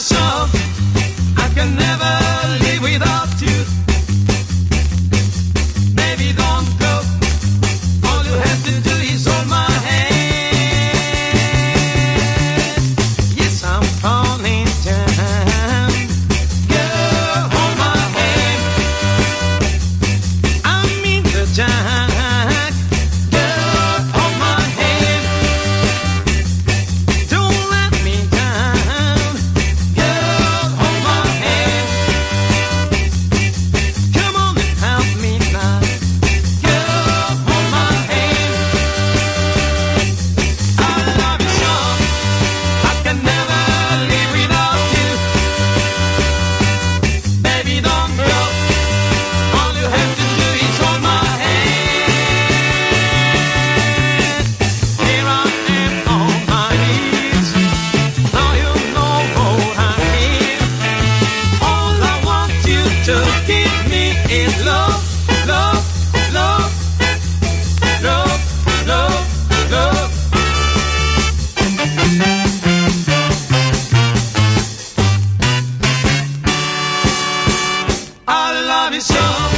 Some. me in love, love, love, love, love. I love you so.